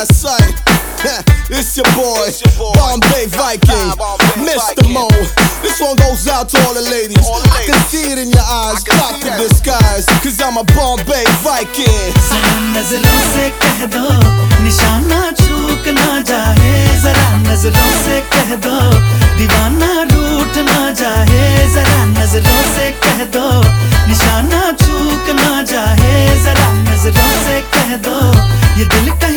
That's right. it's your boy, it's your boy. Bombay Viking, Bombay Mr. Viking. Mo. This one goes out to all the ladies. All the ladies. I can see it in your eyes, drop the disguise, cause I'm a Bombay Viking. नज़रों से कह दो निशाना चूक ना जाए जरा नज़रों से कह दो दीवाना रूठ ना जाए जरा नज़रों से कह दो निशाना चूक ना जाए जरा नज़रों से कह दो ये दिल कहीं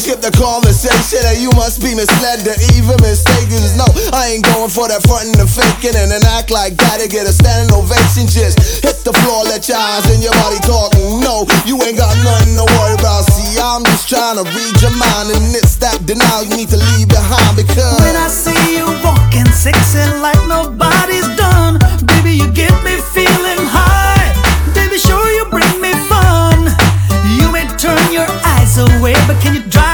skip the conversation and you must be misled or even mistaken. No, I ain't going for that frontin' and faking and then act like that to get a standing ovation. Just hit the floor, let your eyes and your body talk. No, you ain't got nothing to worry about. See, I'm just trying to read your mind and it's that denial you need to leave behind because when I see you walking sexy like nobody's done, baby, you get me feeling high. Baby, sure you bring me fun. You may turn your eyes away, but can you drive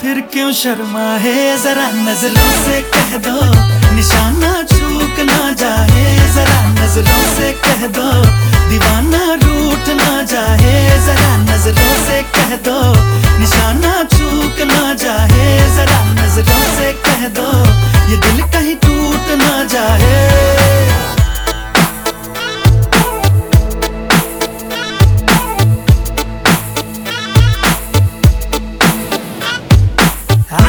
फिर क्यों शर्मा है? जरा नज़रों से कह दो।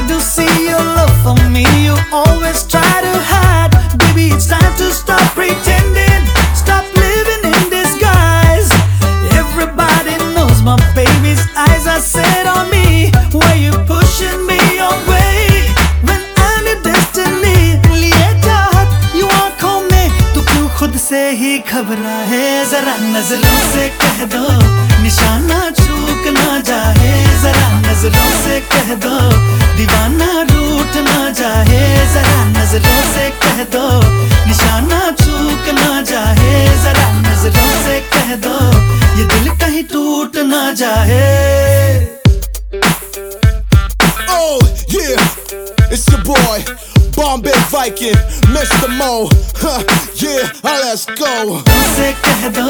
do see your love for me, you always try to hide. Baby, it's time to stop pretending, stop living in disguise. Everybody knows my baby's eyes are set on me. Why you pushing me away when I'm your destiny? लिए चाहत you आंखों में तू क्यों खुद से ही घबरा है जरा नजरों से कह दो निशाना चूक ना जाए जरा नजरों से कह दो टूट ना जाए Oh yeah, it's your boy Bombay Viking, Mr. Mo. Huh, yeah, let's go. से कह दो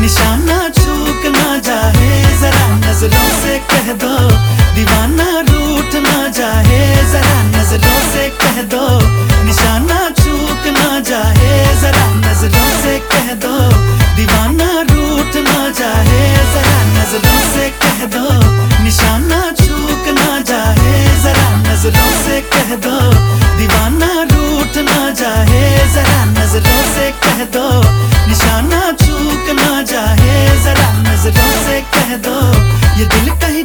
निशाना चूक ना जाए जरा नज़रों से कह दो दीवाना रूठ ना जाए जरा नज़रों से कह दो कह दो निशाना चूक ना जाए जरा नज़रों से कह दो ये दिल कहीं